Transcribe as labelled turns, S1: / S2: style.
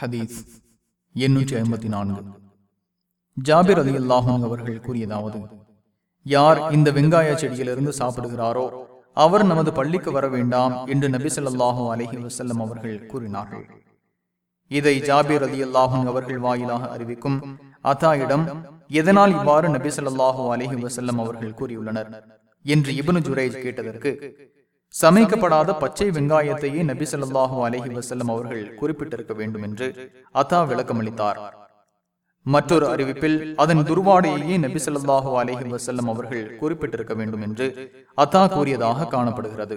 S1: ஹதீஸ் எண்ணூற்றி ஐம்பத்தி நான்கு. ஜாபிர் அலி அல்லாஹும் அவர்கள் கூறியதாவது யார் இந்த வெங்காய செடியிலிருந்து சாப்பிடுகிறாரோ அவர் நமது பள்ளிக்கு வர வேண்டாம் என்று நபி அலஹி வசல்லம் அவர்கள் கூறினார்கள். இதை ஜாபிர் அலி அல்லாஹும் அவர்கள் வாயிலாக அறிவிக்கும் அத்தாயிடம் எதனால் இவ்வாறு நபி அலஹி வசல்லம் அவர்கள் கூறியுள்ளனர்? என்று இபனு ஜுரேஜ் கேட்டதற்கு சமைக்கப்படாத பச்சை வெங்காயத்தையே நபி ஸல்லல்லாஹு அலைஹி வஸல்லம் அவர்கள் குறிப்பிட்டிருக்க வேண்டும் என்று அத்தா விளக்கமளித்தார். மற்றொரு அறிவிப்பில் அதன் துர்வாடையையே நபி ஸல்லல்லாஹு அலைஹி வஸல்லம் அவர்கள் குறிப்பிட்டிருக்க வேண்டும் என்று அத்தா கூறியதாக காணப்படுகிறது.